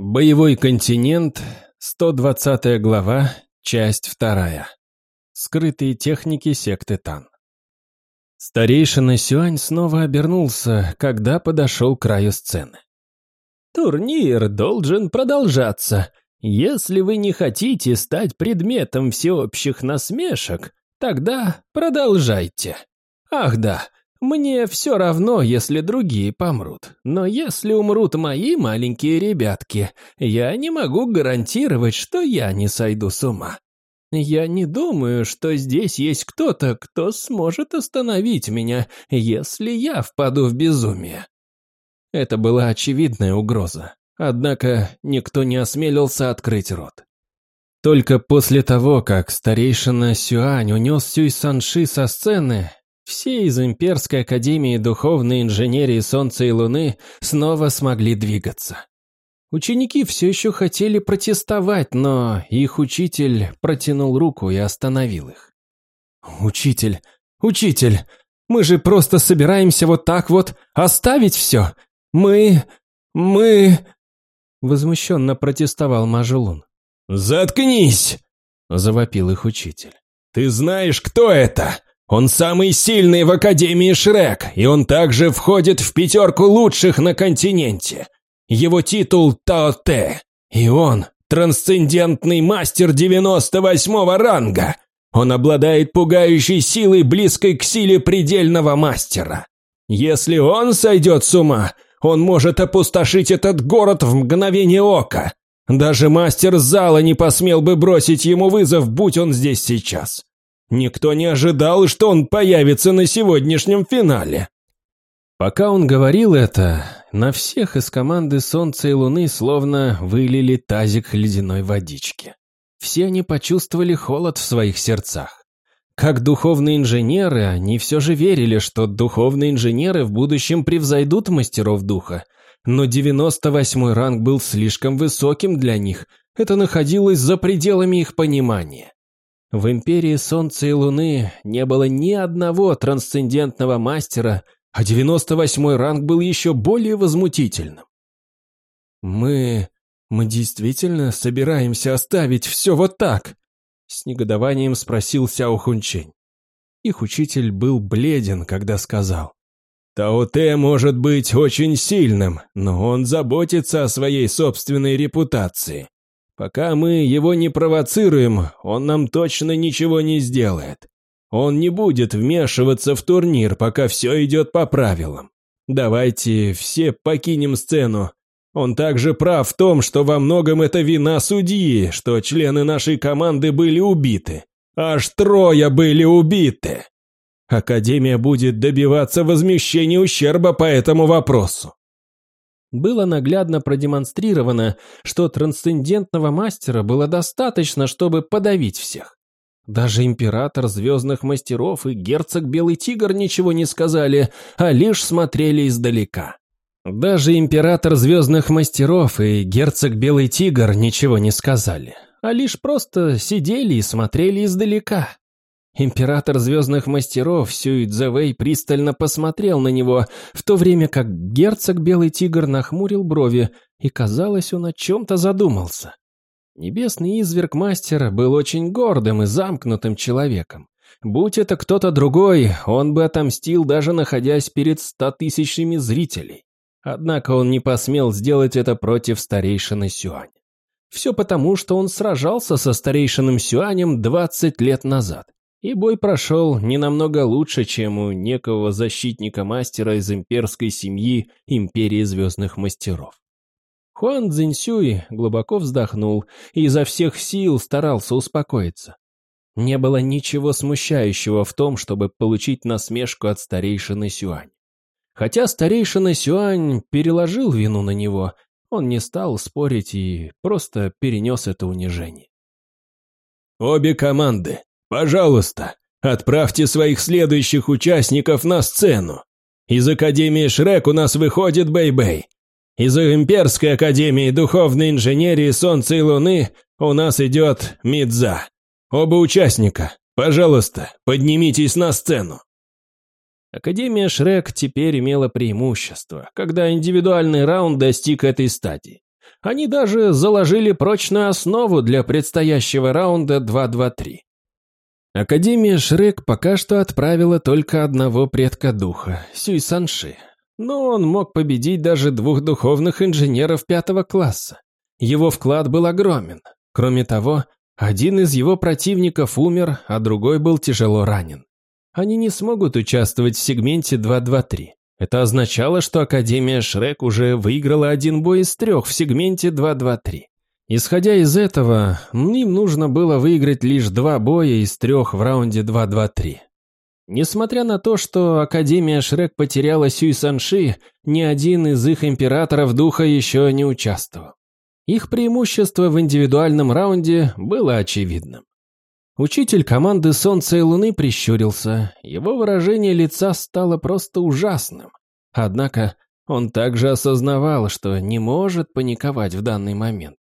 Боевой континент, 120 глава, часть 2. Скрытые техники секты Тан. Старейшина Сюань снова обернулся, когда подошел к краю сцены. «Турнир должен продолжаться. Если вы не хотите стать предметом всеобщих насмешек, тогда продолжайте. Ах да, мне все равно, если другие помрут. Но если умрут мои маленькие ребятки, я не могу гарантировать, что я не сойду с ума. Я не думаю, что здесь есть кто-то, кто сможет остановить меня, если я впаду в безумие. Это была очевидная угроза. Однако никто не осмелился открыть рот. Только после того, как старейшина Сюань унес Сюй Санши со сцены, все из Имперской Академии Духовной Инженерии Солнца и Луны снова смогли двигаться. Ученики все еще хотели протестовать, но их учитель протянул руку и остановил их. «Учитель, учитель, мы же просто собираемся вот так вот оставить все. Мы... мы...» Возмущенно протестовал Мажелун. «Заткнись!» – завопил их учитель. «Ты знаешь, кто это? Он самый сильный в Академии Шрек, и он также входит в пятерку лучших на континенте. Его титул Таоте, и он трансцендентный мастер 98 ранга. Он обладает пугающей силой, близкой к силе предельного мастера. Если он сойдет с ума, он может опустошить этот город в мгновение ока. Даже мастер зала не посмел бы бросить ему вызов, будь он здесь сейчас. Никто не ожидал, что он появится на сегодняшнем финале. Пока он говорил это, на всех из команды Солнца и Луны словно вылили тазик ледяной водички. Все они почувствовали холод в своих сердцах. Как духовные инженеры, они все же верили, что духовные инженеры в будущем превзойдут мастеров духа. Но 98-й ранг был слишком высоким для них, это находилось за пределами их понимания. В Империи Солнца и Луны не было ни одного трансцендентного мастера, а 98-й ранг был еще более возмутительным. «Мы... мы действительно собираемся оставить все вот так?» С негодованием спросил Сяо Хунчень. Их учитель был бледен, когда сказал. Таоте может быть очень сильным, но он заботится о своей собственной репутации. Пока мы его не провоцируем, он нам точно ничего не сделает. Он не будет вмешиваться в турнир, пока все идет по правилам. Давайте все покинем сцену. Он также прав в том, что во многом это вина судьи, что члены нашей команды были убиты. Аж трое были убиты. Академия будет добиваться возмещения ущерба по этому вопросу было наглядно продемонстрировано, что трансцендентного мастера было достаточно, чтобы подавить всех. Даже император Звездных Мастеров и герцог Белый Тигр ничего не сказали, а лишь смотрели издалека. Даже император Звездных Мастеров и герцог Белый Тигр ничего не сказали, а лишь просто сидели и смотрели издалека. Император Звездных Мастеров Сюй Цзэвэй пристально посмотрел на него, в то время как герцог Белый Тигр нахмурил брови, и, казалось, он о чем-то задумался. Небесный изверг мастера был очень гордым и замкнутым человеком. Будь это кто-то другой, он бы отомстил, даже находясь перед ста тысячами зрителей. Однако он не посмел сделать это против старейшины Сюань. Все потому, что он сражался со старейшином Сюанем 20 лет назад. И бой прошел не намного лучше, чем у некого защитника-мастера из имперской семьи Империи Звездных Мастеров. Хуан Цзиньсюй глубоко вздохнул и изо всех сил старался успокоиться. Не было ничего смущающего в том, чтобы получить насмешку от старейшины Сюань. Хотя старейшина Сюань переложил вину на него, он не стал спорить и просто перенес это унижение. «Обе команды Пожалуйста, отправьте своих следующих участников на сцену. Из Академии Шрек у нас выходит Бэй-Бэй. Из Имперской Академии Духовной Инженерии Солнца и Луны у нас идет Мидза. Оба участника, пожалуйста, поднимитесь на сцену. Академия Шрек теперь имела преимущество, когда индивидуальный раунд достиг этой стадии. Они даже заложили прочную основу для предстоящего раунда 2-2-3. Академия Шрек пока что отправила только одного предка духа, Сюй Санши, но он мог победить даже двух духовных инженеров пятого класса. Его вклад был огромен. Кроме того, один из его противников умер, а другой был тяжело ранен. Они не смогут участвовать в сегменте 2-2-3. Это означало, что Академия Шрек уже выиграла один бой из трех в сегменте 2-2-3. Исходя из этого, им нужно было выиграть лишь два боя из трех в раунде 2-2-3. Несмотря на то, что Академия Шрек потеряла Сюй Санши, ни один из их императоров духа еще не участвовал. Их преимущество в индивидуальном раунде было очевидным. Учитель команды Солнца и Луны прищурился, его выражение лица стало просто ужасным. Однако он также осознавал, что не может паниковать в данный момент.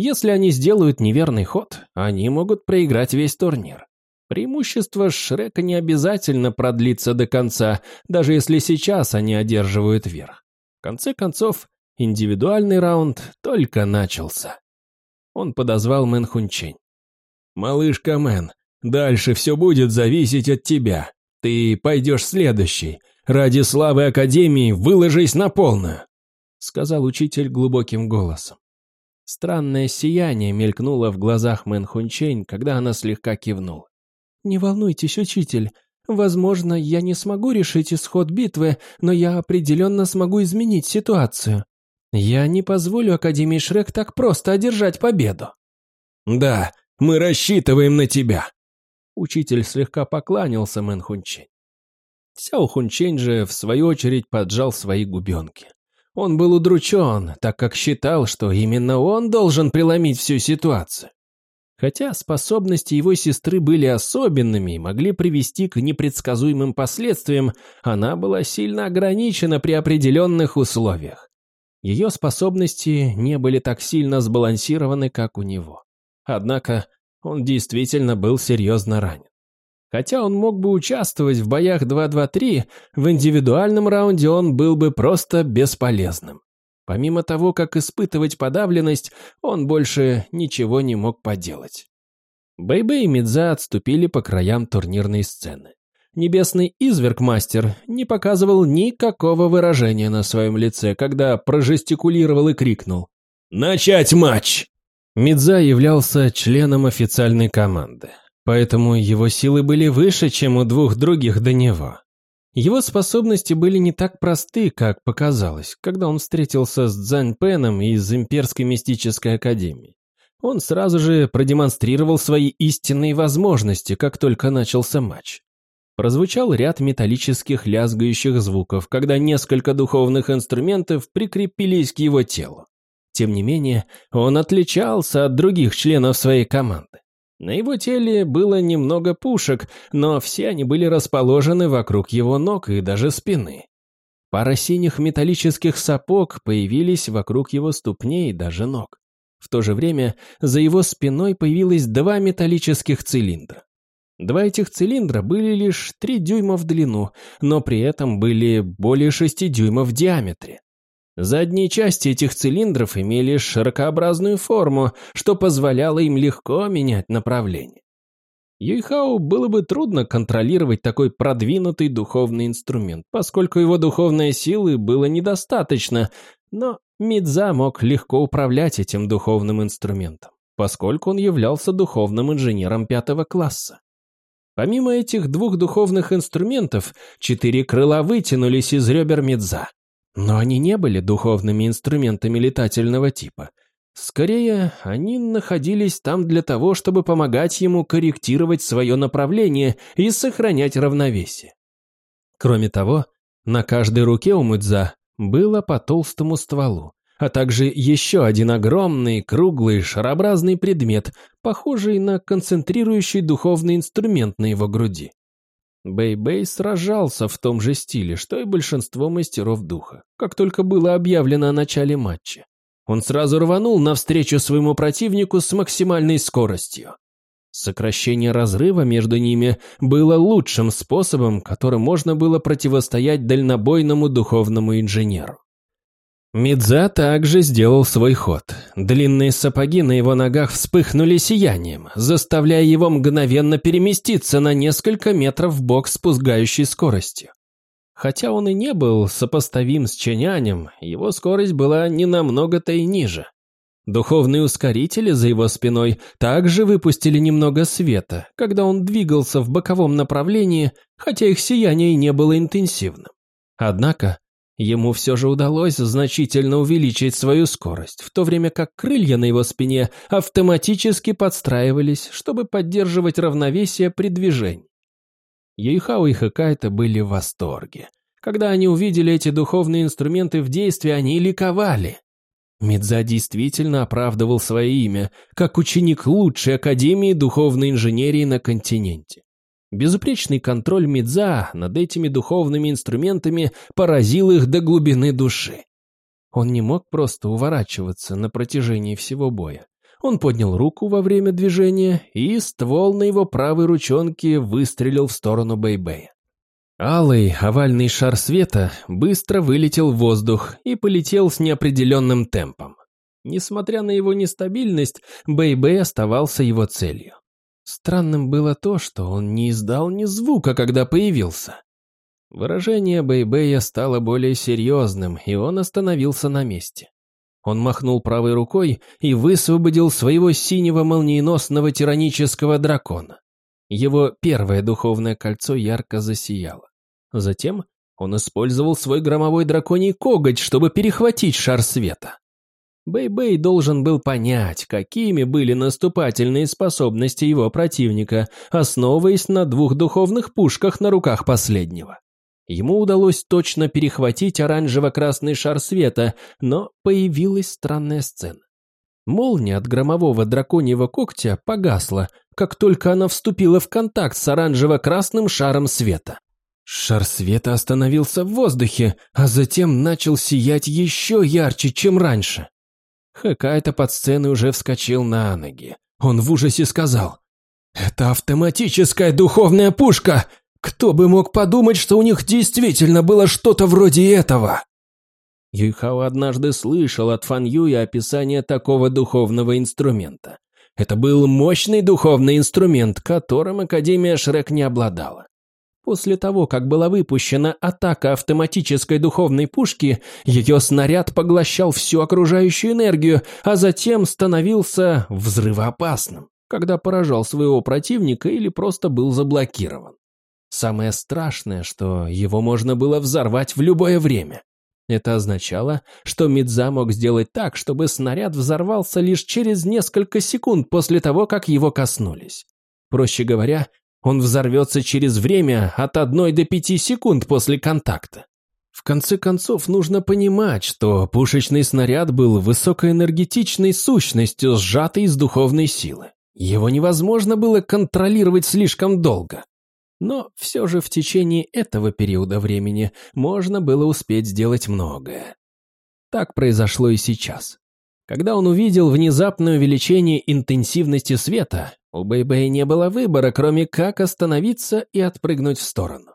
Если они сделают неверный ход, они могут проиграть весь турнир. Преимущество Шрека не обязательно продлится до конца, даже если сейчас они одерживают верх. В конце концов, Индивидуальный раунд только начался. Он подозвал Мэн Хунчень. «Малышка Мэн, дальше все будет зависеть от тебя. Ты пойдешь следующий. Ради славы Академии выложись на полную», сказал учитель глубоким голосом. Странное сияние мелькнуло в глазах Мэн Хунчень, когда она слегка кивнула. «Не волнуйтесь, учитель. Возможно, я не смогу решить исход битвы, но я определенно смогу изменить ситуацию. Я не позволю Академии Шрек так просто одержать победу. Да, мы рассчитываем на тебя. Учитель слегка покланялся Мэн Хунчень. Сяо Хунчень же, в свою очередь, поджал свои губенки. Он был удручен, так как считал, что именно он должен преломить всю ситуацию. Хотя способности его сестры были особенными и могли привести к непредсказуемым последствиям, она была сильно ограничена при определенных условиях. Ее способности не были так сильно сбалансированы, как у него. Однако он действительно был серьезно ранен. Хотя он мог бы участвовать в боях 2-2-3, в индивидуальном раунде он был бы просто бесполезным. Помимо того, как испытывать подавленность, он больше ничего не мог поделать. Бэйбэй -бэй и Мидза отступили по краям турнирной сцены небесный изверг-мастер не показывал никакого выражения на своем лице, когда прожестикулировал и крикнул «Начать матч!». Мидза являлся членом официальной команды, поэтому его силы были выше, чем у двух других до него. Его способности были не так просты, как показалось, когда он встретился с Цзань Пеном из Имперской мистической академии. Он сразу же продемонстрировал свои истинные возможности, как только начался матч. Прозвучал ряд металлических лязгающих звуков, когда несколько духовных инструментов прикрепились к его телу. Тем не менее, он отличался от других членов своей команды. На его теле было немного пушек, но все они были расположены вокруг его ног и даже спины. Пара синих металлических сапог появились вокруг его ступней и даже ног. В то же время за его спиной появилось два металлических цилиндра. Два этих цилиндра были лишь 3 дюйма в длину, но при этом были более 6 дюймов в диаметре. Задние части этих цилиндров имели широкообразную форму, что позволяло им легко менять направление. Юйхау было бы трудно контролировать такой продвинутый духовный инструмент, поскольку его духовной силы было недостаточно, но Мидза мог легко управлять этим духовным инструментом, поскольку он являлся духовным инженером пятого класса. Помимо этих двух духовных инструментов, четыре крыла вытянулись из ребер Медза. Но они не были духовными инструментами летательного типа. Скорее, они находились там для того, чтобы помогать ему корректировать свое направление и сохранять равновесие. Кроме того, на каждой руке у Мудза было по толстому стволу, а также еще один огромный, круглый, шарообразный предмет, похожий на концентрирующий духовный инструмент на его груди. Бэй-Бэй сражался в том же стиле, что и большинство мастеров духа, как только было объявлено о начале матча. Он сразу рванул навстречу своему противнику с максимальной скоростью. Сокращение разрыва между ними было лучшим способом, которым можно было противостоять дальнобойному духовному инженеру. Мидза также сделал свой ход. Длинные сапоги на его ногах вспыхнули сиянием, заставляя его мгновенно переместиться на несколько метров в бок с пускающей скоростью. Хотя он и не был сопоставим с Ченянем, его скорость была не намного-то и ниже. Духовные ускорители за его спиной также выпустили немного света, когда он двигался в боковом направлении, хотя их сияние не было интенсивным. Однако ему все же удалось значительно увеличить свою скорость, в то время как крылья на его спине автоматически подстраивались, чтобы поддерживать равновесие при движении. Юйхао и Хакайта были в восторге. Когда они увидели эти духовные инструменты в действии, они ликовали. Мидза действительно оправдывал свое имя, как ученик лучшей Академии духовной инженерии на континенте. Безупречный контроль Мидза над этими духовными инструментами поразил их до глубины души. Он не мог просто уворачиваться на протяжении всего боя. Он поднял руку во время движения, и ствол на его правой ручонке выстрелил в сторону Бэйбэя. Алый овальный шар света быстро вылетел в воздух и полетел с неопределенным темпом. Несмотря на его нестабильность, Бэйбэй оставался его целью. Странным было то, что он не издал ни звука, когда появился. Выражение Бэйбэя стало более серьезным, и он остановился на месте. Он махнул правой рукой и высвободил своего синего молниеносного тиранического дракона. Его первое духовное кольцо ярко засияло. Затем он использовал свой громовой драконий коготь, чтобы перехватить шар света. Бэй-Бэй должен был понять, какими были наступательные способности его противника, основываясь на двух духовных пушках на руках последнего. Ему удалось точно перехватить оранжево-красный шар света, но появилась странная сцена. Молния от громового драконьего когтя погасла, как только она вступила в контакт с оранжево-красным шаром света. Шар света остановился в воздухе, а затем начал сиять еще ярче, чем раньше. Хакайта под сценой уже вскочил на ноги. Он в ужасе сказал, «Это автоматическая духовная пушка! Кто бы мог подумать, что у них действительно было что-то вроде этого?» Юйхао однажды слышал от Фан Юя описание такого духовного инструмента. Это был мощный духовный инструмент, которым Академия Шрек не обладала. После того, как была выпущена атака автоматической духовной пушки, ее снаряд поглощал всю окружающую энергию, а затем становился взрывоопасным, когда поражал своего противника или просто был заблокирован. Самое страшное, что его можно было взорвать в любое время. Это означало, что Мидза мог сделать так, чтобы снаряд взорвался лишь через несколько секунд после того, как его коснулись. Проще говоря, он взорвется через время от одной до пяти секунд после контакта. В конце концов, нужно понимать, что пушечный снаряд был высокоэнергетичной сущностью, сжатой из духовной силы. Его невозможно было контролировать слишком долго. Но все же в течение этого периода времени можно было успеть сделать многое. Так произошло и сейчас. Когда он увидел внезапное увеличение интенсивности света, у Бэйбэя не было выбора, кроме как остановиться и отпрыгнуть в сторону.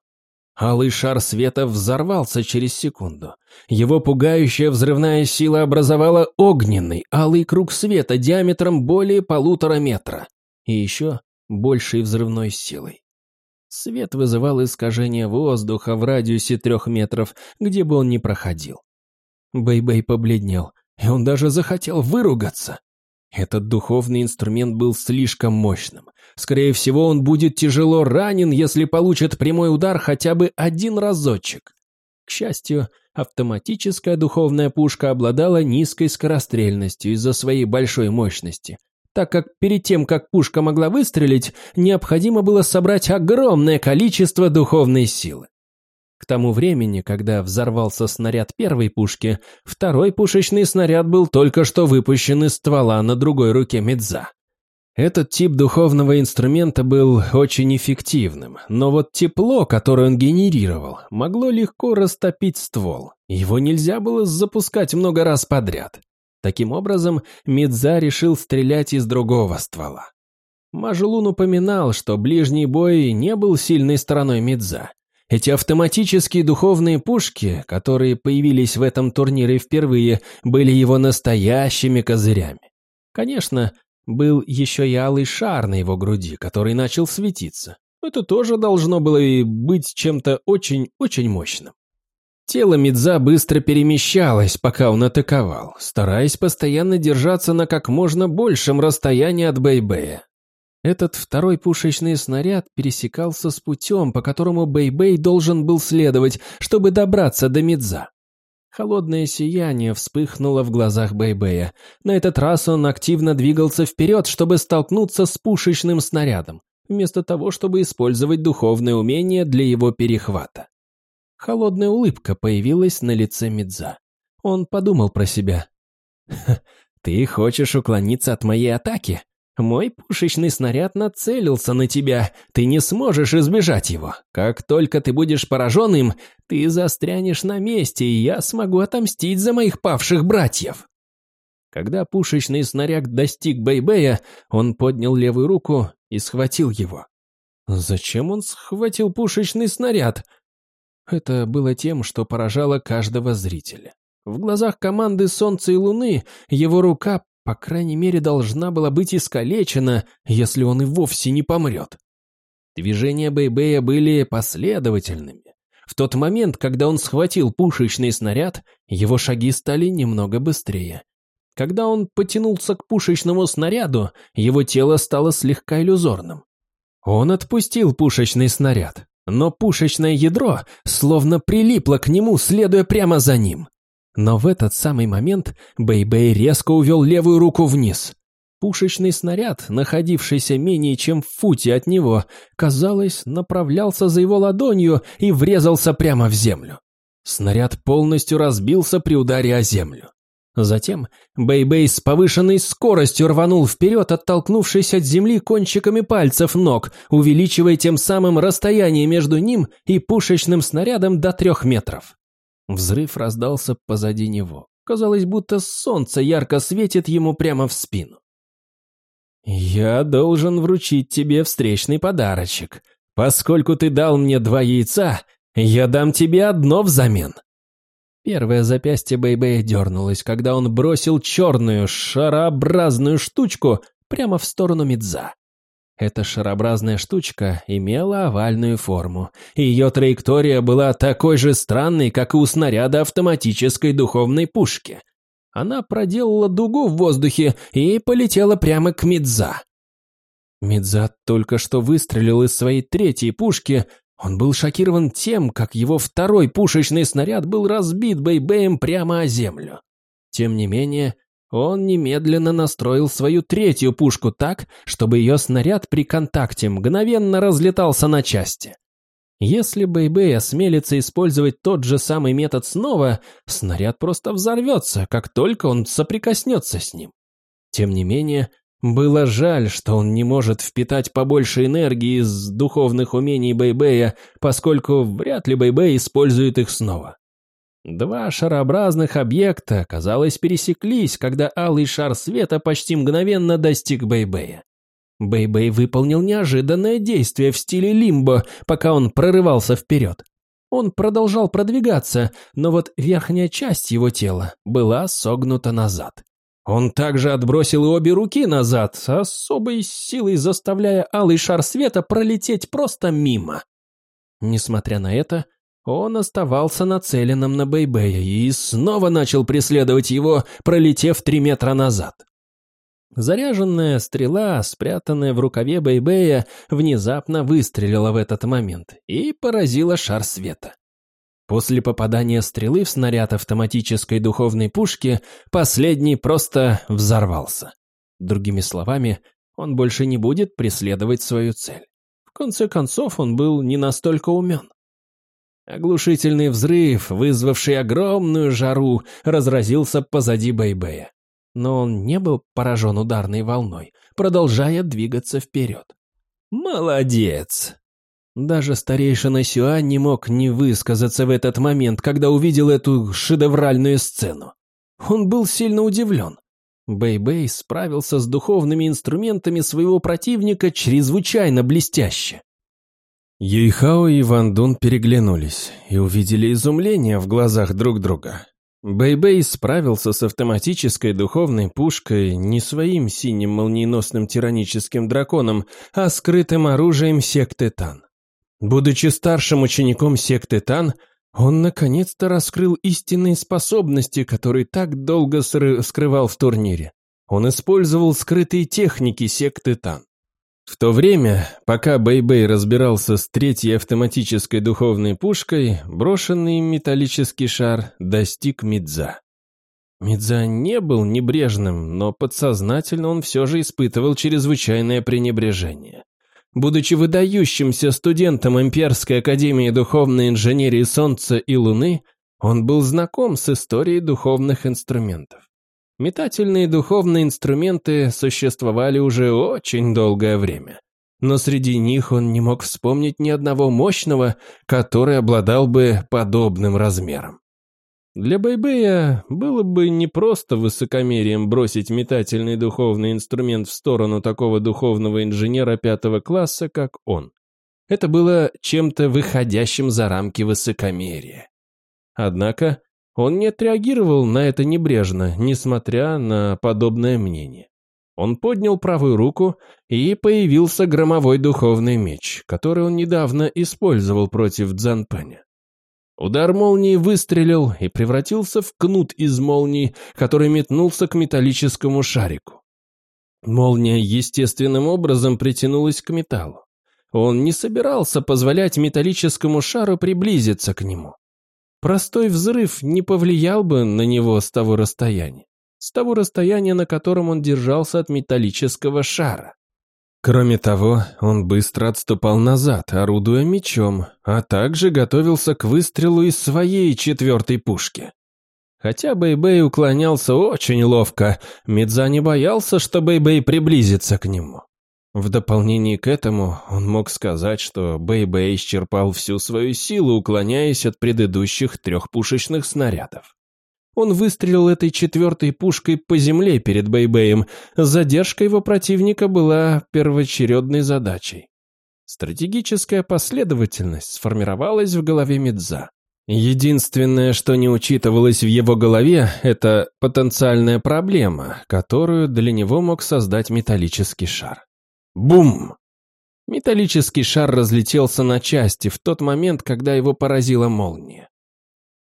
Алый шар света взорвался через секунду. Его пугающая взрывная сила образовала огненный, алый круг света диаметром более полутора метра. И еще большей взрывной силой. Свет вызывал искажение воздуха в радиусе трех метров, где бы он ни проходил. Бэй-Бэй побледнел и он даже захотел выругаться. Этот духовный инструмент был слишком мощным. Скорее всего, он будет тяжело ранен, если получит прямой удар хотя бы один разочек. К счастью, автоматическая духовная пушка обладала низкой скорострельностью из-за своей большой мощности, так как перед тем, как пушка могла выстрелить, необходимо было собрать огромное количество духовной силы. К тому времени, когда взорвался снаряд первой пушки, второй пушечный снаряд был только что выпущен из ствола на другой руке Медза. Этот тип духовного инструмента был очень эффективным, но вот тепло, которое он генерировал, могло легко растопить ствол. Его нельзя было запускать много раз подряд. Таким образом, Медза решил стрелять из другого ствола. Мажелун упоминал, что ближний бой не был сильной стороной Медза. Эти автоматические духовные пушки, которые появились в этом турнире впервые, были его настоящими козырями. Конечно, был еще и алый шар на его груди, который начал светиться. Это тоже должно было и быть чем-то очень-очень мощным. Тело Мидза быстро перемещалось, пока он атаковал, стараясь постоянно держаться на как можно большем расстоянии от Бэйбэя. Этот второй пушечный снаряд пересекался с путем, по которому Бэйбэй должен был следовать, чтобы добраться до Мидза. Холодное сияние вспыхнуло в глазах Бэйбэя. На этот раз он активно двигался вперед, чтобы столкнуться с пушечным снарядом, вместо того, чтобы использовать духовное умение для его перехвата. Холодная улыбка появилась на лице Мидза. Он подумал про себя. «Ты хочешь уклониться от моей атаки? Мой пушечный снаряд нацелился на тебя. Ты не сможешь избежать его. Как только ты будешь поражен им, ты застрянешь на месте, и я смогу отомстить за моих павших братьев». Когда пушечный снаряд достиг Бэйбэя, он поднял левую руку и схватил его. Зачем он схватил пушечный снаряд? Это было тем, что поражало каждого зрителя. В глазах команды Солнца и Луны его рука, по крайней мере, должна была быть искалечена, если он и вовсе не помрет. Движения Бэйбэя были последовательными. В тот момент, когда он схватил пушечный снаряд, его шаги стали немного быстрее. Когда он потянулся к пушечному снаряду, его тело стало слегка иллюзорным. Он отпустил пушечный снаряд, но пушечное ядро словно прилипло к нему, следуя прямо за ним. Но в этот самый момент Бэй-Бэй резко увел левую руку вниз. Пушечный снаряд, находившийся менее чем в футе от него, казалось, направлялся за его ладонью и врезался прямо в землю. Снаряд полностью разбился при ударе о землю. Затем Бэй-Бэй с повышенной скоростью рванул вперед, оттолкнувшись от земли кончиками пальцев ног, увеличивая тем самым расстояние между ним и пушечным снарядом до трех метров. Взрыв раздался позади него. Казалось, будто солнце ярко светит ему прямо в спину. «Я должен вручить тебе встречный подарочек. Поскольку ты дал мне два яйца, я дам тебе одно взамен», Первое запястье Бэйбэя дернулось, когда он бросил черную шарообразную штучку прямо в сторону Мидза. Эта шарообразная штучка имела овальную форму, и ее траектория была такой же странной, как и у снаряда автоматической духовной пушки. Она проделала дугу в воздухе и полетела прямо к Мидза. Мидза только что выстрелил из своей третьей пушки, он был шокирован тем, как его второй пушечный снаряд был разбит Бэйбэем прямо о землю. Тем не менее, он немедленно настроил свою третью пушку так, чтобы ее снаряд при контакте мгновенно разлетался на части. Если Бэйбэй осмелится использовать тот же самый метод снова, снаряд просто взорвется, как только он соприкоснется с ним. Тем не менее, было жаль, что он не может впитать побольше энергии из духовных умений Бэйбэя, поскольку вряд ли Бэйбэй использует их снова. Два шарообразных объекта, казалось, пересеклись, когда алый шар света почти мгновенно достиг Бэйбэя. Бэйбэй выполнил неожиданное действие в стиле лимбо, пока он прорывался вперед. Он продолжал продвигаться, но вот верхняя часть его тела была согнута назад. Он также отбросил обе руки назад, с особой силой заставляя алый шар света пролететь просто мимо. Несмотря на это, он оставался нацеленным на Бэйбэя и снова начал преследовать его, пролетев три метра назад. Заряженная стрела, спрятанная в рукаве Бэйбэя, внезапно выстрелила в этот момент и поразила шар света. После попадания стрелы в снаряд автоматической духовной пушки, последний просто взорвался. Другими словами, он больше не будет преследовать свою цель. В конце концов, он был не настолько умен. Оглушительный взрыв, вызвавший огромную жару, разразился позади Бэйбэя. Но он не был поражен ударной волной, продолжая двигаться вперед. «Молодец!» Даже старейшина Сюань не мог не высказаться в этот момент, когда увидел эту шедевральную сцену. Он был сильно удивлен. Бэй-Бэй справился с духовными инструментами своего противника чрезвычайно блестяще. Юйхао и Ван Дун переглянулись и увидели изумление в глазах друг друга. Бэйбэй -бэй справился с автоматической духовной пушкой не своим синим молниеносным тираническим драконом, а скрытым оружием секты Тан. Будучи старшим учеником секты Тан, он наконец-то раскрыл истинные способности, которые так долго скрывал в турнире. Он использовал скрытые техники секты Тан. В то время, пока Бэйбэй -Бэй разбирался с третьей автоматической духовной пушкой, брошенный им металлический шар достиг Мидза. Мидза не был небрежным, но подсознательно он все же испытывал чрезвычайное пренебрежение. Будучи выдающимся студентом Имперской Академии Духовной Инженерии Солнца и Луны, он был знаком с историей духовных инструментов. Метательные духовные инструменты существовали уже очень долгое время. Но среди них он не мог вспомнить ни одного мощного, который обладал бы подобным размером. Для Бэйбэя было бы не просто высокомерием бросить метательный духовный инструмент в сторону такого духовного инженера пятого класса, как он. Это было чем-то выходящим за рамки высокомерия. Однако он не отреагировал на это небрежно, несмотря на подобное мнение. Он поднял правую руку, и появился громовой духовный меч, который он недавно использовал против Дзанпэня. Удар молнии выстрелил и превратился в кнут из молнии, который метнулся к металлическому шарику. Молния естественным образом притянулась к металлу. Он не собирался позволять металлическому шару приблизиться к нему. Простой взрыв не повлиял бы на него с того расстояния, с того расстояния, на котором он держался от металлического шара. Кроме того, он быстро отступал назад, орудуя мечом, а также готовился к выстрелу из своей четвертой пушки. Хотя Бэйбэй -Бэй уклонялся очень ловко, Мидза не боялся, что Бэйбэй -Бэй приблизится к нему. В дополнение к этому он мог сказать, что Бэй-Бэй исчерпал всю свою силу, уклоняясь от предыдущих трех пушечных снарядов. Он выстрелил этой четвертой пушкой по земле перед Бэйбэем. Задержка его противника была первоочередной задачей. Стратегическая последовательность сформировалась в голове Медза. Единственное, что не учитывалось в его голове, это потенциальная проблема, которую для него мог создать металлический шар. Бум! Металлический шар разлетелся на части в тот момент, когда его поразила молния.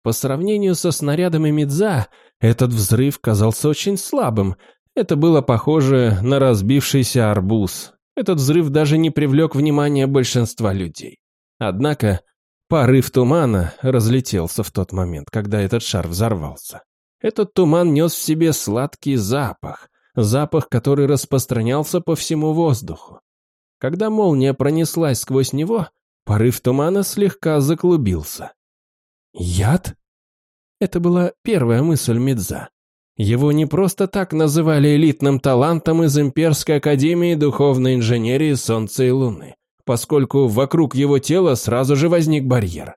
По сравнению со снарядами Мидза, этот взрыв казался очень слабым. Это было похоже на разбившийся арбуз. Этот взрыв даже не привлек внимания большинства людей. Однако порыв тумана разлетелся в тот момент, когда этот шар взорвался. Этот туман нес в себе сладкий запах, запах, который распространялся по всему воздуху. Когда молния пронеслась сквозь него, порыв тумана слегка заклубился. «Яд?» Это была первая мысль Мидза. Его не просто так называли элитным талантом из Имперской Академии Духовной Инженерии Солнца и Луны, поскольку вокруг его тела сразу же возник барьер.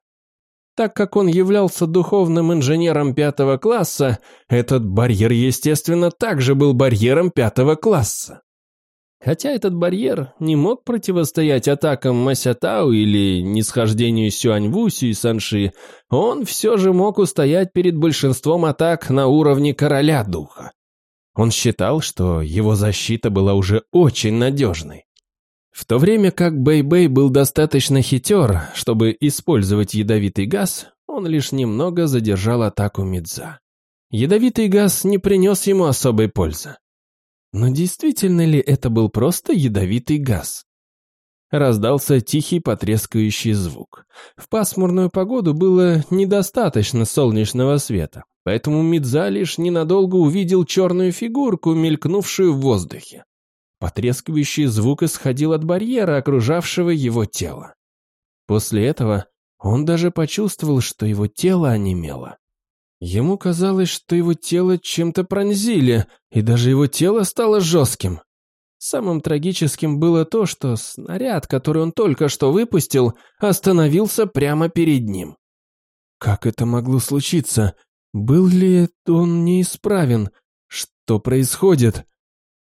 Так как он являлся духовным инженером пятого класса, этот барьер, естественно, также был барьером пятого класса. Хотя этот барьер не мог противостоять атакам Масятау или нисхождению Сюаньвусю и Санши, он все же мог устоять перед большинством атак на уровне короля духа. Он считал, что его защита была уже очень надежной. В то время как Бэй-Бэй был достаточно хитер, чтобы использовать ядовитый газ, он лишь немного задержал атаку Мидза. Ядовитый газ не принес ему особой пользы. Но действительно ли это был просто ядовитый газ? Раздался тихий потрескающий звук. В пасмурную погоду было недостаточно солнечного света, поэтому Мидза лишь ненадолго увидел черную фигурку, мелькнувшую в воздухе. Потрескивающий звук исходил от барьера, окружавшего его тело. После этого он даже почувствовал, что его тело онемело. Ему казалось, что его тело чем-то пронзили, и даже его тело стало жестким. Самым трагическим было то, что снаряд, который он только что выпустил, остановился прямо перед ним. Как это могло случиться? Был ли он неисправен? Что происходит?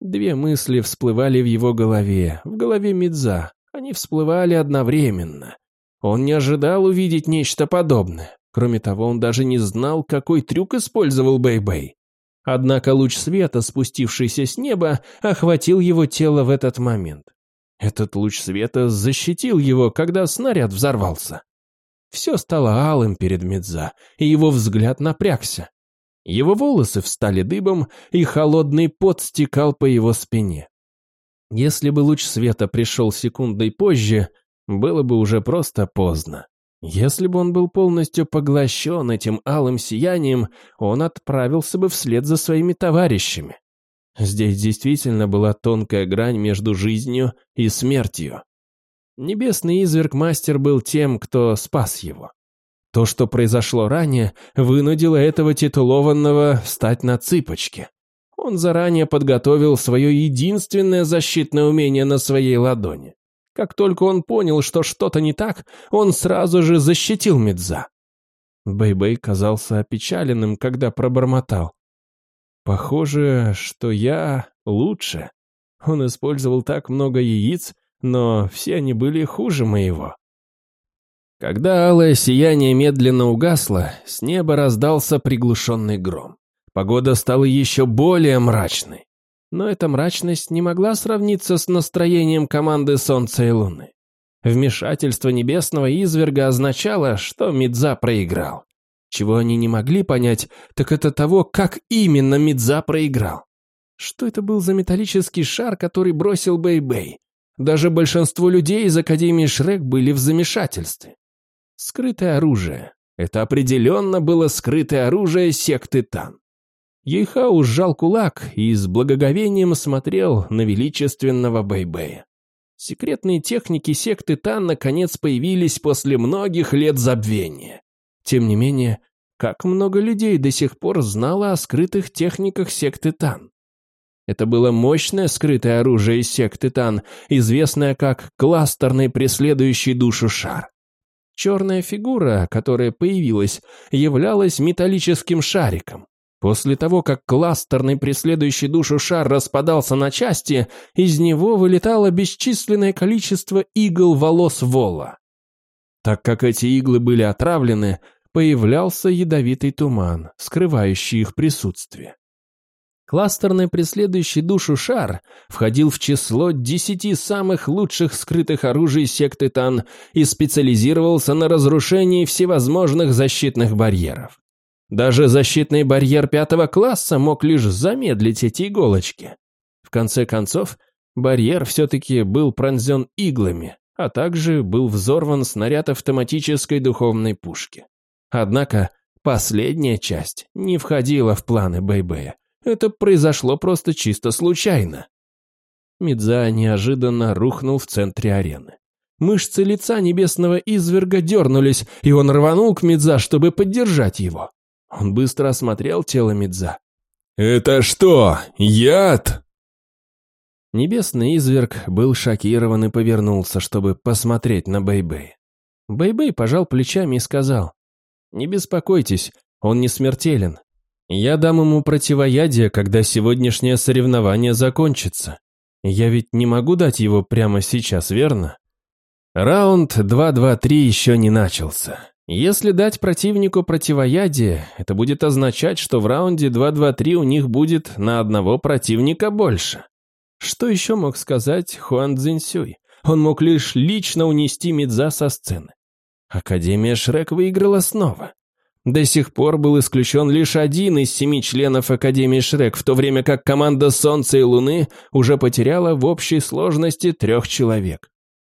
Две мысли всплывали в его голове, в голове Мидза. Они всплывали одновременно. Он не ожидал увидеть нечто подобное. Кроме того, он даже не знал, какой трюк использовал Бэй-Бэй. Однако луч света, спустившийся с неба, охватил его тело в этот момент. Этот луч света защитил его, когда снаряд взорвался. Все стало алым перед Медза, и его взгляд напрягся. Его волосы встали дыбом, и холодный пот стекал по его спине. Если бы луч света пришел секундой позже, было бы уже просто поздно. Если бы он был полностью поглощен этим алым сиянием, он отправился бы вслед за своими товарищами. Здесь действительно была тонкая грань между жизнью и смертью. Небесный изверг-мастер был тем, кто спас его. То, что произошло ранее, вынудило этого титулованного встать на цыпочки. Он заранее подготовил свое единственное защитное умение на своей ладони. Как только он понял, что что-то не так, он сразу же защитил Медза. Бэй-Бэй казался опечаленным, когда пробормотал. «Похоже, что я лучше. Он использовал так много яиц, но все они были хуже моего». Когда алое сияние медленно угасло, с неба раздался приглушенный гром. Погода стала еще более мрачной. Но эта мрачность не могла сравниться с настроением команды Солнца и Луны. Вмешательство небесного изверга означало, что Мидза проиграл. Чего они не могли понять, так это того, как именно Мидза проиграл. Что это был за металлический шар, который бросил Бэй-Бэй? Даже большинство людей из Академии Шрек были в замешательстве. Скрытое оружие. Это определенно было скрытое оружие секты Тан. Ейхау сжал кулак и с благоговением смотрел на величественного Бэйбэя. Секретные техники секты Тан наконец появились после многих лет забвения. Тем не менее, как много людей до сих пор знало о скрытых техниках секты Тан? Это было мощное скрытое оружие из секты Тан, известное как кластерный преследующий душу шар. Черная фигура, которая появилась, являлась металлическим шариком. После того, как кластерный преследующий душу шар распадался на части, из него вылетало бесчисленное количество игл волос вола. Так как эти иглы были отравлены, появлялся ядовитый туман, скрывающий их присутствие. Кластерный преследующий душу шар входил в число десяти самых лучших скрытых оружий секты Тан и специализировался на разрушении всевозможных защитных барьеров. Даже защитный барьер пятого класса мог лишь замедлить эти иголочки. В конце концов, барьер все-таки был пронзен иглами, а также был взорван снаряд автоматической духовной пушки. Однако последняя часть не входила в планы Бэйбэя. Это произошло просто чисто случайно. Мидза неожиданно рухнул в центре арены. Мышцы лица небесного изверга дернулись, и он рванул к Мидза, чтобы поддержать его. Он быстро осмотрел тело Мидза. «Это что, яд?» Небесный изверг был шокирован и повернулся, чтобы посмотреть на Бэйбэй. Бэйбэй пожал плечами и сказал, «Не беспокойтесь, он не смертелен. Я дам ему противоядие, когда сегодняшнее соревнование закончится. Я ведь не могу дать его прямо сейчас, верно? Раунд 2-2-3 еще не начался. Если дать противнику противоядие, это будет означать, что в раунде 2-2-3 у них будет на одного противника больше. Что еще мог сказать Хуан Цзиньсюй? Он мог лишь лично унести Мидза со сцены. Академия Шрек выиграла снова. До сих пор был исключен лишь один из семи членов Академии Шрек, в то время как команда Солнца и Луны уже потеряла в общей сложности трех человек.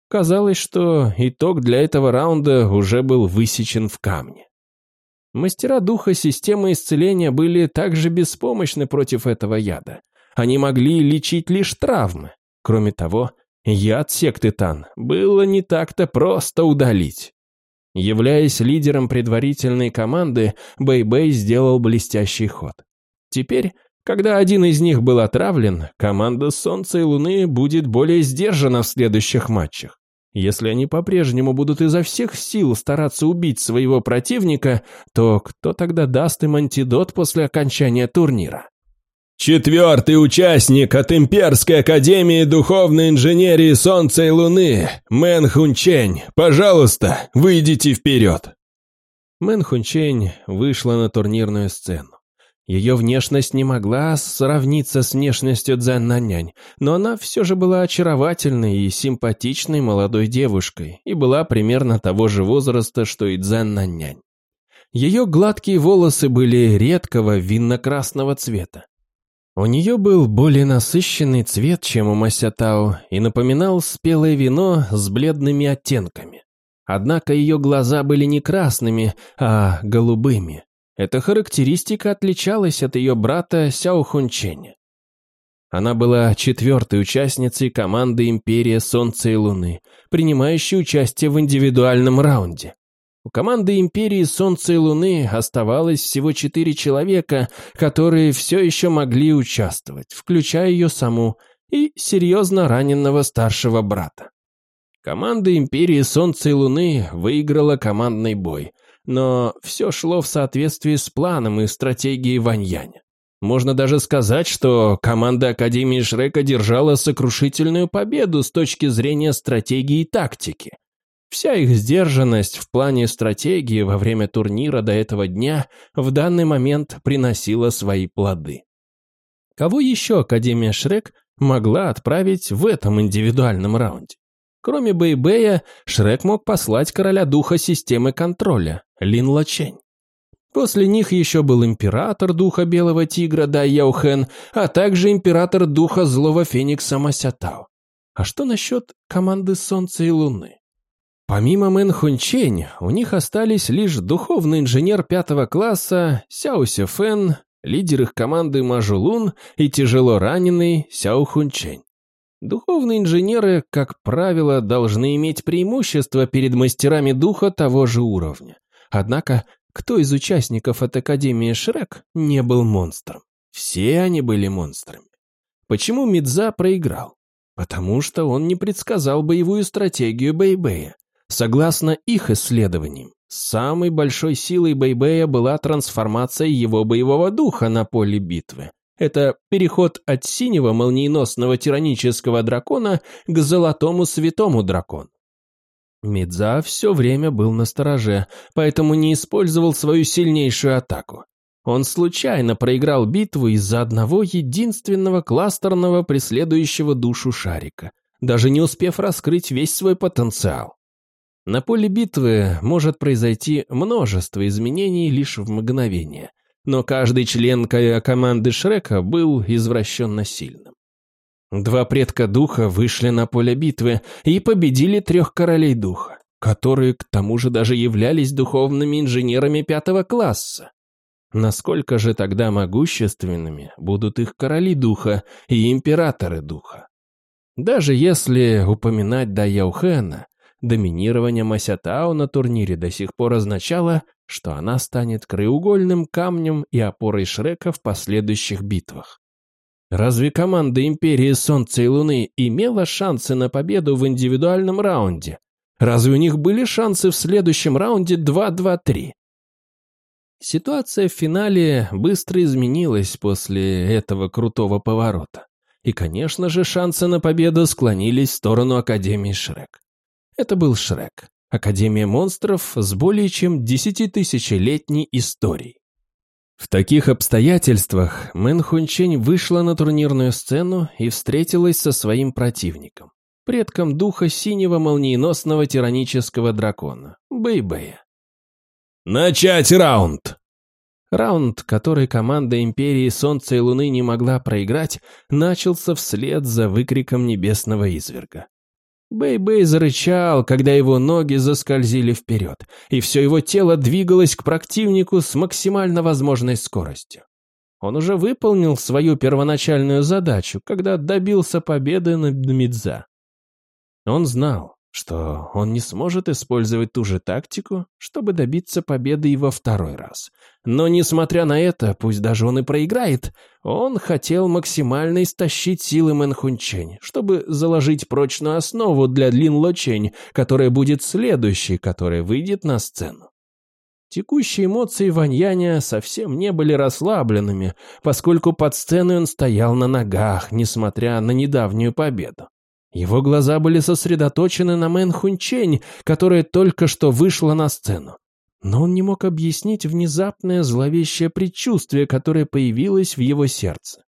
Казалось, что итог для этого раунда уже был высечен в камне. Мастера духа системы исцеления были также беспомощны против этого яда. Они могли лечить лишь травмы. Кроме того, яд секты Тан было не так-то просто удалить. Являясь лидером предварительной команды, Бэй-Бэй сделал блестящий ход. Теперь, когда один из них был отравлен, команда Солнца и Луны будет более сдержана в следующих матчах. Если они по-прежнему будут изо всех сил стараться убить своего противника, то кто тогда даст им антидот после окончания турнира? Четвертый участник от Имперской Академии Духовной Инженерии Солнца и Луны, Мэн Хунчень. Пожалуйста, выйдите вперед. Мэн Хунчень вышла на турнирную сцену. Ее внешность не могла сравниться с внешностью Цзэн Нанянь, но она все же была очаровательной и симпатичной молодой девушкой и была примерно того же возраста, что и Цзэн Нанянь. Ее гладкие волосы были редкого винно-красного цвета. У нее был более насыщенный цвет, чем у Масятао, и напоминал спелое вино с бледными оттенками. Однако ее глаза были не красными, а голубыми, эта характеристика отличалась от ее брата Сяо Хунченя. Она была четвертой участницей команды Империя Солнца и Луны, принимающей участие в индивидуальном раунде. У команды Империи Солнца и Луны оставалось всего четыре человека, которые все еще могли участвовать, включая ее саму и серьезно раненного старшего брата. Команда Империи Солнца и Луны выиграла командный бой – но все шло в соответствии с планом и стратегией Ваньяня. Можно даже сказать, что команда Академии Шрека держала сокрушительную победу с точки зрения стратегии и тактики. Вся их сдержанность в плане стратегии во время турнира до этого дня в данный момент приносила свои плоды. Кого еще Академия Шрек могла отправить в этом индивидуальном раунде? Кроме Бэйбэя, Шрек мог послать короля духа системы контроля, Лин Лачень. После них еще был император духа белого тигра Дай Яухен, а также император духа злого феникса Масятао. А что насчет команды Солнца и Луны? Помимо Мэн Хунчень, у них остались лишь духовный инженер пятого класса Сяо Сефен, лидер их команды Мажулун и тяжело раненый Сяо Хунчень. Духовные инженеры, как правило, должны иметь преимущество перед мастерами духа того же уровня. Однако, кто из участников от Академии Шрек не был монстром? Все они были монстрами. Почему Мидза проиграл? Потому что он не предсказал боевую стратегию Бэйбэя. Согласно их исследованиям, самой большой силой Бэйбэя была трансформация его боевого духа на поле битвы, это переход от синего молниеносного тиранического дракона к золотому святому дракону. Мидза все время был на стороже, поэтому не использовал свою сильнейшую атаку. Он случайно проиграл битву из-за одного единственного кластерного преследующего душу шарика, даже не успев раскрыть весь свой потенциал. На поле битвы может произойти множество изменений лишь в мгновение – но каждый член команды Шрека был извращенно сильным. Два предка духа вышли на поле битвы и победили трех королей духа, которые к тому же даже являлись духовными инженерами пятого класса. Насколько же тогда могущественными будут их короли духа и императоры духа? Даже если упоминать Даяухена, доминирование Масятао на турнире до сих пор означало, что она станет краеугольным камнем и опорой Шрека в последующих битвах. Разве команда Империи Солнца и Луны имела шансы на победу в индивидуальном раунде? Разве у них были шансы в следующем раунде 2-2-3? Ситуация в финале быстро изменилась после этого крутого поворота. И, конечно же, шансы на победу склонились в сторону Академии Шрек. Это был Шрек. Академия монстров с более чем десятитысячелетней историей. В таких обстоятельствах Мэн Хунчень вышла на турнирную сцену и встретилась со своим противником, предком духа синего молниеносного тиранического дракона, Бэйбэя. «Начать раунд!» Раунд, который команда Империи Солнца и Луны не могла проиграть, начался вслед за выкриком небесного изверга. Бэй-Бэй зарычал, когда его ноги заскользили вперед, и все его тело двигалось к противнику с максимально возможной скоростью. Он уже выполнил свою первоначальную задачу, когда добился победы над Мидза. Он знал, что он не сможет использовать ту же тактику, чтобы добиться победы и во второй раз. Но несмотря на это, пусть даже он и проиграет, он хотел максимально истощить силы Мэнхунчень, чтобы заложить прочную основу для Лин Лочень, которая будет следующей, которая выйдет на сцену. Текущие эмоции Ваньяня совсем не были расслабленными, поскольку под сценой он стоял на ногах, несмотря на недавнюю победу. Его глаза были сосредоточены на Мэн Хунчень, которая только что вышла на сцену. Но он не мог объяснить внезапное зловещее предчувствие, которое появилось в его сердце.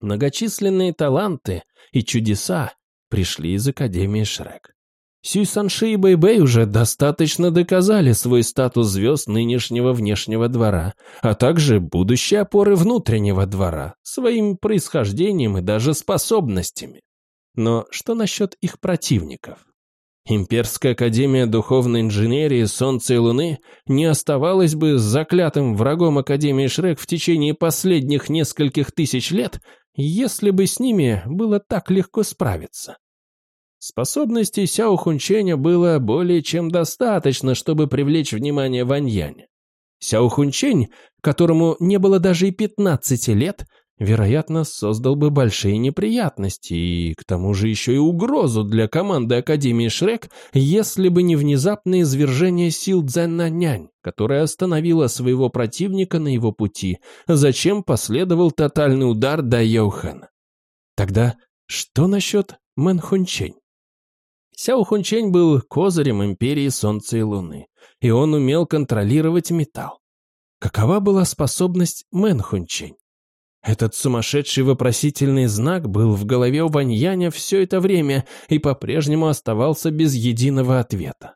Многочисленные таланты и чудеса пришли из Академии Шрек. Сюй Санши и Бэй Бэй уже достаточно доказали свой статус звезд нынешнего внешнего двора, а также будущей опоры внутреннего двора, своим происхождением и даже способностями. Но что насчет их противников? Имперская Академия Духовной Инженерии Солнца и Луны не оставалась бы заклятым врагом Академии Шрек в течение последних нескольких тысяч лет, если бы с ними было так легко справиться. Способностей Сяо Хунченя было более чем достаточно, чтобы привлечь внимание Ваньяня. Сяо Хунчень, которому не было даже и 15 лет, вероятно, создал бы большие неприятности и, к тому же, еще и угрозу для команды Академии Шрек, если бы не внезапное извержение сил Цзэннанянь, которое остановило своего противника на его пути, зачем последовал тотальный удар Дай Яухана. Тогда что насчет Мэн Хунчень? Сяо Хунчень был козырем империи Солнца и Луны, и он умел контролировать металл. Какова была способность Мэн Хунчень? Этот сумасшедший вопросительный знак был в голове у Ваньяня все это время и по-прежнему оставался без единого ответа.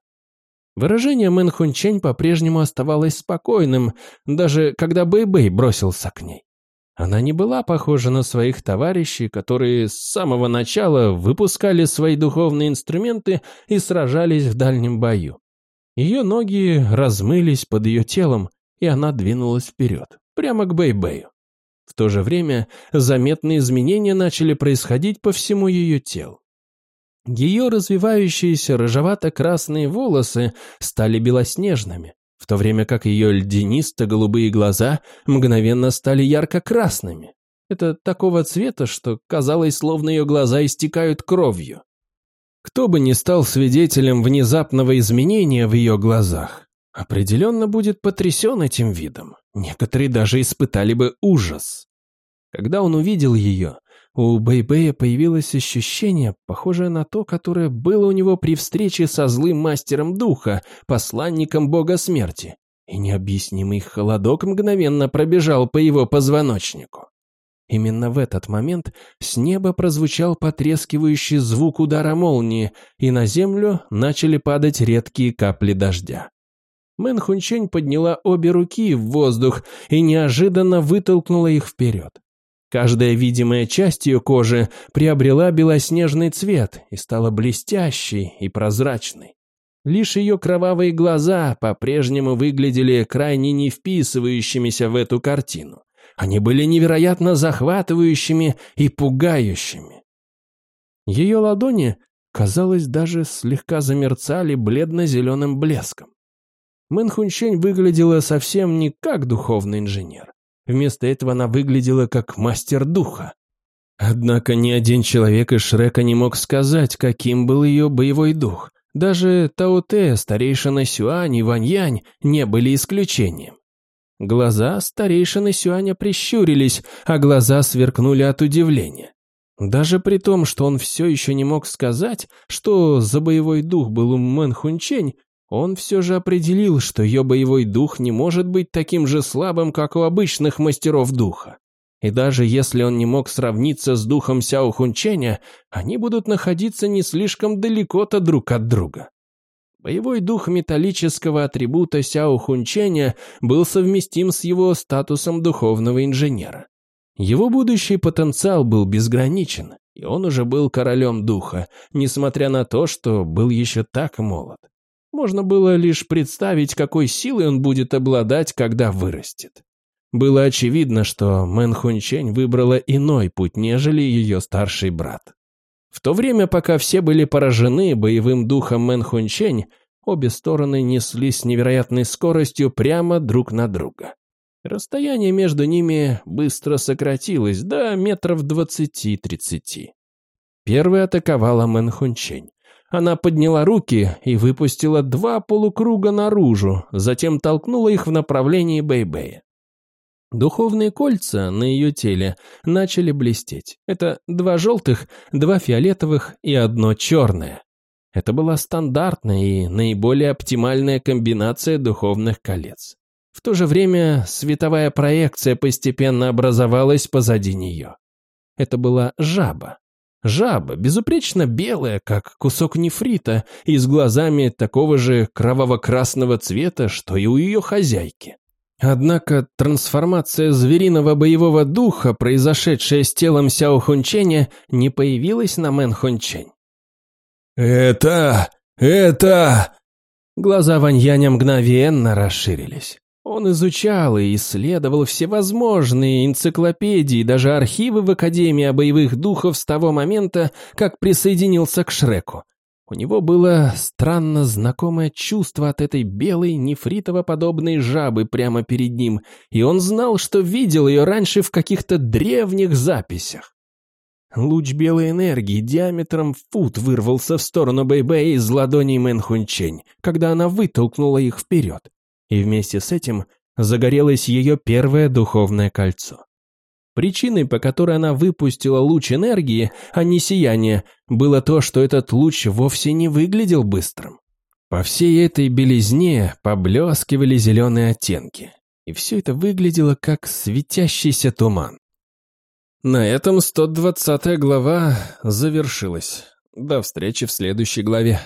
Выражение Мэн Хунчень по-прежнему оставалось спокойным, даже когда Бэй-Бэй бросился к ней. Она не была похожа на своих товарищей, которые с самого начала выпускали свои духовные инструменты и сражались в дальнем бою. Ее ноги размылись под ее телом, и она двинулась вперед, прямо к Бэй-Бэю. В то же время заметные изменения начали происходить по всему ее телу. Ее развивающиеся рыжевато-красные волосы стали белоснежными, в то время как ее льдинисто-голубые глаза мгновенно стали ярко-красными. Это такого цвета, что казалось, словно ее глаза истекают кровью. Кто бы ни стал свидетелем внезапного изменения в ее глазах, определенно будет потрясен этим видом. Некоторые даже испытали бы ужас. Когда он увидел ее, у Бэйбэя появилось ощущение, похожее на то, которое было у него при встрече со злым мастером духа, посланником бога смерти, и необъяснимый холодок мгновенно пробежал по его позвоночнику. Именно в этот момент с неба прозвучал потрескивающий звук удара молнии, и на землю начали падать редкие капли дождя. Мэн Хунчень подняла обе руки в воздух и неожиданно вытолкнула их вперед. Каждая видимая часть ее кожи приобрела белоснежный цвет и стала блестящей и прозрачной. Лишь ее кровавые глаза по-прежнему выглядели крайне не вписывающимися в эту картину. Они были невероятно захватывающими и пугающими. Ее ладони, казалось, даже слегка замерцали бледно-зеленым блеском. Мэн Хунчень выглядела совсем не как духовный инженер. Вместо этого она выглядела как мастер духа. Однако ни один человек из Шрека не мог сказать, каким был ее боевой дух. Даже Таоте, старейшина Сюань и Ваньянь не были исключением. Глаза старейшины Сюаня прищурились, а глаза сверкнули от удивления. Даже при том, что он все еще не мог сказать, что за боевой дух был у Мэн Хунчень, он все же определил, что ее боевой дух не может быть таким же слабым, как у обычных мастеров духа. И даже если он не мог сравниться с духом Сяо Хунченя, они будут находиться не слишком далеко-то друг от друга. Боевой дух металлического атрибута Сяо Хунченя был совместим с его статусом духовного инженера. Его будущий потенциал был безграничен, и он уже был королем духа, несмотря на то, что был еще так молод. Можно было лишь представить, какой силой он будет обладать, когда вырастет. Было очевидно, что Мэн Хунчень выбрала иной путь, нежели ее старший брат. В то время, пока все были поражены боевым духом Мэн Хунчень, обе стороны неслись с невероятной скоростью прямо друг на друга. Расстояние между ними быстро сократилось до метров двадцати-тридцати. Первой атаковала Мэн Хунчень. Она подняла руки и выпустила два полукруга наружу, затем толкнула их в направлении Бэйбэя. Духовные кольца на ее теле начали блестеть. Это два желтых, два фиолетовых и одно черное. Это была стандартная и наиболее оптимальная комбинация духовных колец. В то же время световая проекция постепенно образовалась позади нее. Это была жаба. Жаба, безупречно белая, как кусок нефрита, и с глазами такого же кроваво-красного цвета, что и у ее хозяйки. Однако трансформация звериного боевого духа, произошедшая с телом Сяо Хунченя, не появилась на Мэн Хунчень. «Это... это...» Глаза Ваньяня мгновенно расширились. Он изучал и исследовал всевозможные энциклопедии, даже архивы в Академии боевых духов с того момента, как присоединился к Шреку. У него было странно знакомое чувство от этой белой нефритово-подобной жабы прямо перед ним, и он знал, что видел ее раньше в каких-то древних записях. Луч белой энергии диаметром фут вырвался в сторону Бэйбэя из ладоней Мэн Хунчень, когда она вытолкнула их вперед и вместе с этим загорелось ее первое духовное кольцо. Причиной, по которой она выпустила луч энергии, а не сияние, было то, что этот луч вовсе не выглядел быстрым. По всей этой белизне поблескивали зеленые оттенки, и все это выглядело как светящийся туман. На этом 120 глава завершилась. До встречи в следующей главе.